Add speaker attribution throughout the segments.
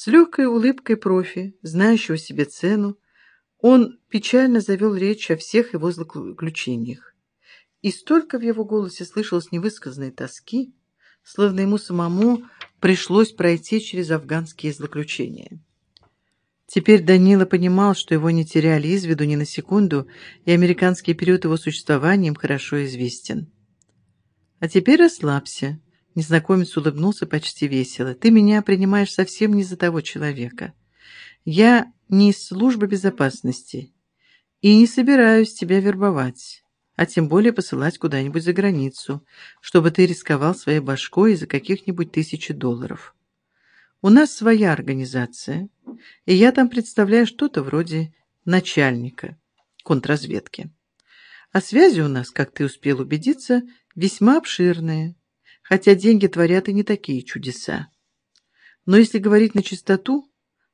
Speaker 1: С легкой улыбкой профи, знающего себе цену, он печально завел речь о всех его злоключениях. И столько в его голосе слышалось невысказанной тоски, словно ему самому пришлось пройти через афганские злоключения. Теперь Данила понимал, что его не теряли из виду ни на секунду, и американский период его существования им хорошо известен. «А теперь расслабься», — незнакомец улыбнулся почти весело. «Ты меня принимаешь совсем не за того человека. Я не из службы безопасности и не собираюсь тебя вербовать, а тем более посылать куда-нибудь за границу, чтобы ты рисковал своей башкой из-за каких-нибудь тысячи долларов». У нас своя организация, и я там представляю что-то вроде начальника контрразведки. А связи у нас, как ты успел убедиться, весьма обширные, хотя деньги творят и не такие чудеса. Но если говорить на чистоту,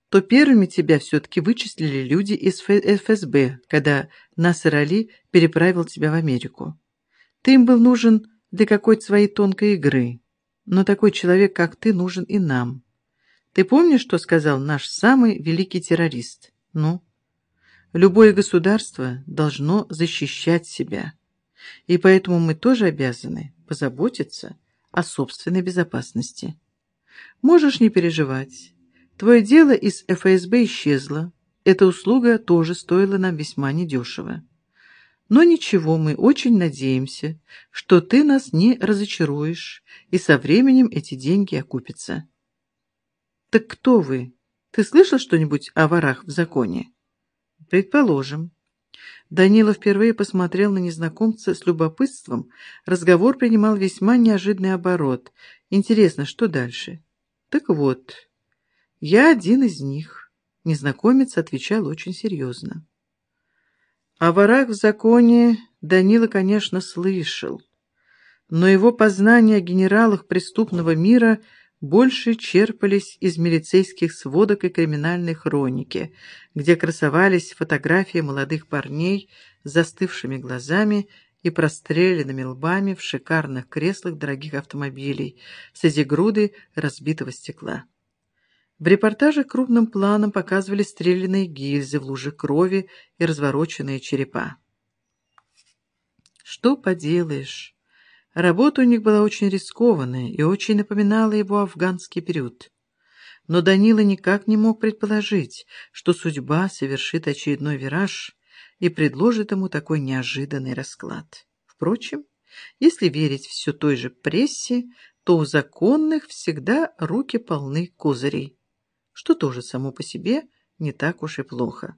Speaker 1: то первыми тебя все-таки вычислили люди из ФСБ, когда Насер Али переправил тебя в Америку. Ты им был нужен для какой-то своей тонкой игры, но такой человек, как ты, нужен и нам. Ты помнишь, что сказал наш самый великий террорист? Ну? Любое государство должно защищать себя. И поэтому мы тоже обязаны позаботиться о собственной безопасности. Можешь не переживать. Твое дело из ФСБ исчезло. Эта услуга тоже стоила нам весьма недешево. Но ничего, мы очень надеемся, что ты нас не разочаруешь, и со временем эти деньги окупятся. «Так кто вы? Ты слышал что-нибудь о ворах в законе?» «Предположим». Данила впервые посмотрел на незнакомца с любопытством. Разговор принимал весьма неожиданный оборот. Интересно, что дальше? «Так вот, я один из них», — незнакомец отвечал очень серьезно. О ворах в законе Данила, конечно, слышал, но его познания о генералах преступного мира — больше черпались из милицейских сводок и криминальной хроники, где красовались фотографии молодых парней с застывшими глазами и простреленными лбами в шикарных креслах дорогих автомобилей среди груды разбитого стекла. В репортаже крупным планом показывали стрелянные гильзы в луже крови и развороченные черепа. Что поделаешь? Работа у них была очень рискованная и очень напоминала его афганский период. Но Данила никак не мог предположить, что судьба совершит очередной вираж и предложит ему такой неожиданный расклад. Впрочем, если верить все той же прессе, то у законных всегда руки полны козырей, что тоже само по себе не так уж и плохо.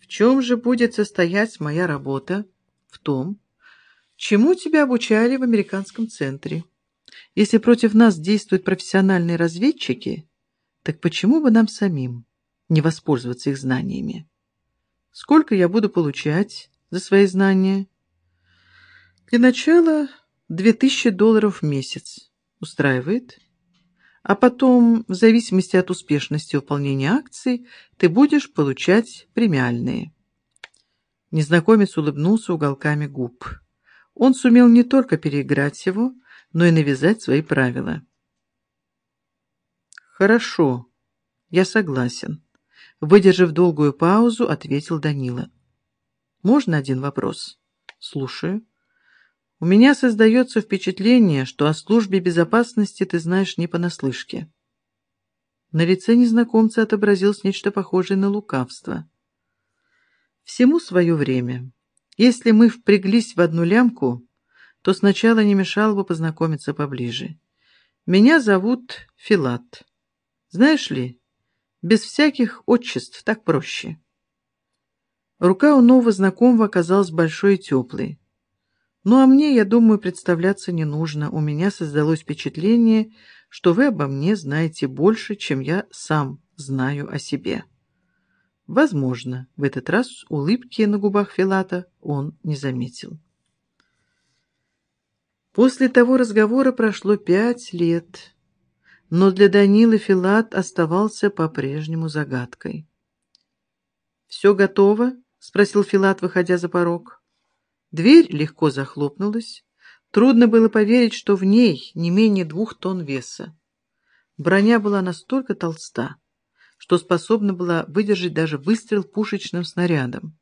Speaker 1: В чем же будет состоять моя работа? В том, Чему тебя обучали в американском центре? Если против нас действуют профессиональные разведчики, так почему бы нам самим не воспользоваться их знаниями? Сколько я буду получать за свои знания? Для начала две тысячи долларов в месяц. Устраивает? А потом, в зависимости от успешности выполнения акций, ты будешь получать премиальные. Незнакомец улыбнулся уголками губ. Он сумел не только переиграть его, но и навязать свои правила. «Хорошо, я согласен», — выдержав долгую паузу, ответил Данила. «Можно один вопрос?» «Слушаю». «У меня создается впечатление, что о службе безопасности ты знаешь не понаслышке». На лице незнакомца отобразилось нечто похожее на лукавство. «Всему свое время». Если мы впряглись в одну лямку, то сначала не мешало бы познакомиться поближе. Меня зовут Филат. Знаешь ли, без всяких отчеств так проще. Рука у нового знакомого оказалась большой и теплой. Ну а мне, я думаю, представляться не нужно. У меня создалось впечатление, что вы обо мне знаете больше, чем я сам знаю о себе. Возможно, в этот раз улыбки на губах Филата он не заметил. После того разговора прошло пять лет, но для Данилы Филат оставался по-прежнему загадкой. «Все готово?» — спросил Филат, выходя за порог. Дверь легко захлопнулась. Трудно было поверить, что в ней не менее двух тонн веса. Броня была настолько толста, что способна была выдержать даже выстрел пушечным снарядом.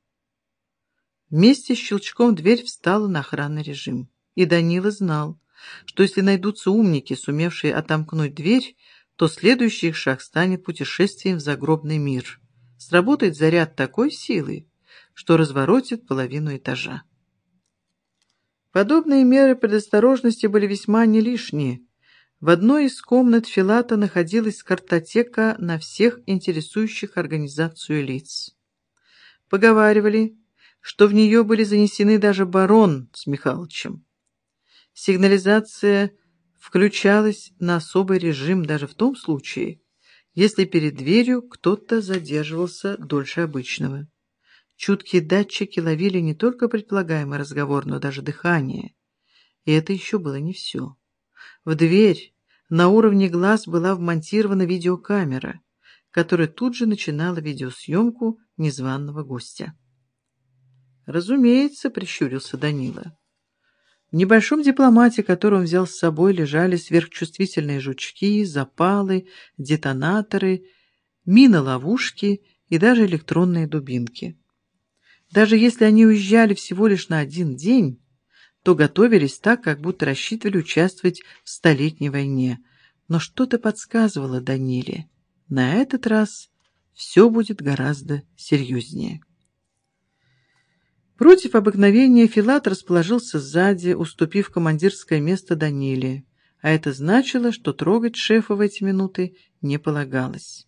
Speaker 1: Вместе с щелчком дверь встала на охранный режим. И Данила знал, что если найдутся умники, сумевшие отомкнуть дверь, то следующий их шаг станет путешествием в загробный мир. Сработает заряд такой силы, что разворотит половину этажа. Подобные меры предосторожности были весьма не лишние. В одной из комнат Филата находилась картотека на всех интересующих организацию лиц. Поговаривали, что в нее были занесены даже барон с Михалычем. Сигнализация включалась на особый режим даже в том случае, если перед дверью кто-то задерживался дольше обычного. Чуткие датчики ловили не только предполагаемый разговор, но даже дыхание. И это еще было не все. В дверь на уровне глаз была вмонтирована видеокамера, которая тут же начинала видеосъемку незваного гостя. «Разумеется», — прищурился Данила. В небольшом дипломате, который он взял с собой, лежали сверхчувствительные жучки, запалы, детонаторы, мины-ловушки и даже электронные дубинки. Даже если они уезжали всего лишь на один день, то готовились так, как будто рассчитывали участвовать в Столетней войне. Но что-то подсказывало Даниле. На этот раз все будет гораздо серьезнее. Против обыкновения Филат расположился сзади, уступив командирское место Даниле, а это значило, что трогать шефа в эти минуты не полагалось.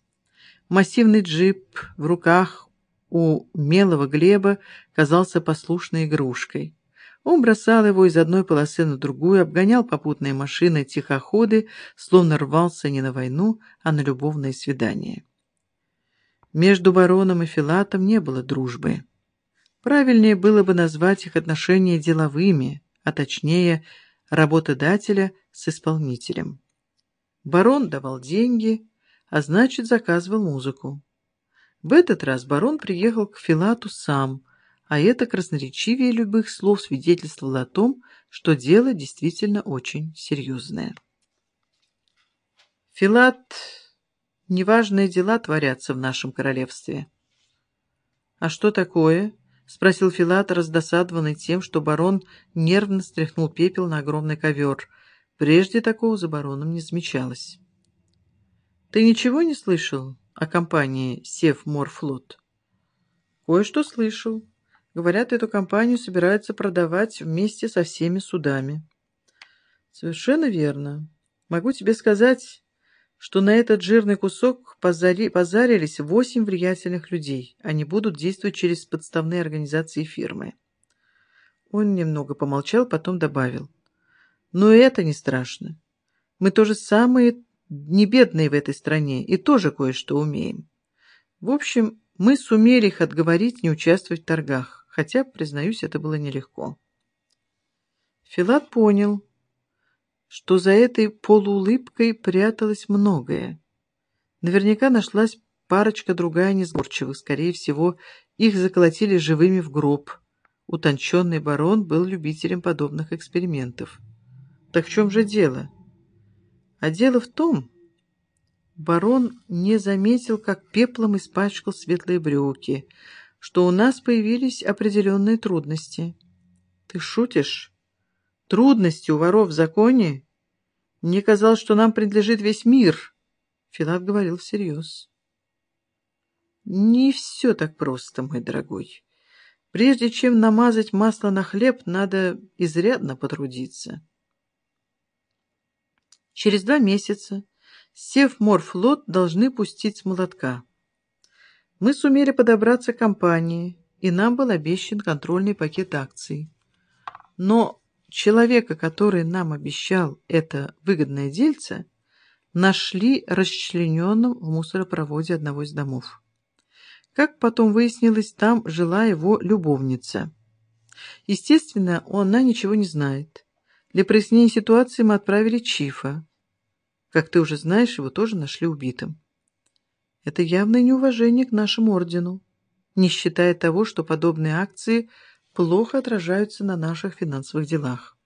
Speaker 1: Массивный джип в руках у мелого Глеба казался послушной игрушкой. Он бросал его из одной полосы на другую, обгонял попутные машины тихоходы, словно рвался не на войну, а на любовное свидание. Между бароном и Филатом не было дружбы. Правильнее было бы назвать их отношения деловыми, а точнее работодателя с исполнителем. Барон давал деньги, а значит заказывал музыку. В этот раз барон приехал к Филату сам, а это красноречивее любых слов свидетельствовало о том, что дело действительно очень серьезное. Филат, неважные дела творятся в нашем королевстве. А что такое? — спросил Филат, раздосадованный тем, что барон нервно стряхнул пепел на огромный ковер. Прежде такого за бароном не замечалось. «Ты ничего не слышал о компании «Севморфлот»?» «Кое-что слышал. Говорят, эту компанию собираются продавать вместе со всеми судами». «Совершенно верно. Могу тебе сказать, что на этот жирный кусок позари, позарились восемь влиятельных людей. Они будут действовать через подставные организации фирмы. Он немного помолчал, потом добавил. Но это не страшно. Мы тоже самые небедные в этой стране и тоже кое-что умеем. В общем, мы сумели их отговорить не участвовать в торгах, хотя, признаюсь, это было нелегко. Филат понял, что за этой полуулыбкой пряталось многое. Наверняка нашлась парочка другая несговорчивых, скорее всего, их заколотили живыми в гроб. Утонченный барон был любителем подобных экспериментов. Так в чем же дело? А дело в том, барон не заметил, как пеплом испачкал светлые брюки, что у нас появились определенные трудности. Ты шутишь? Трудности у воров в законе? Мне казалось, что нам принадлежит весь мир. Филат говорил всерьез. Не все так просто, мой дорогой. Прежде чем намазать масло на хлеб, надо изрядно потрудиться. Через два месяца Севморфлот должны пустить с молотка. Мы сумели подобраться к компании, и нам был обещан контрольный пакет акций. Но человека, который нам обещал это выгодное дельце, нашли расчлененным в мусоропроводе одного из домов. Как потом выяснилось, там жила его любовница. Естественно, она ничего не знает. Для прояснения ситуации мы отправили Чифа. Как ты уже знаешь, его тоже нашли убитым. Это явное неуважение к нашему ордену, не считая того, что подобные акции – плохо отражаются на наших финансовых делах.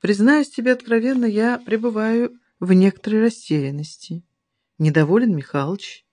Speaker 1: Признаюсь тебе откровенно, я пребываю в некоторой растерянности. Недоволен Михалыч,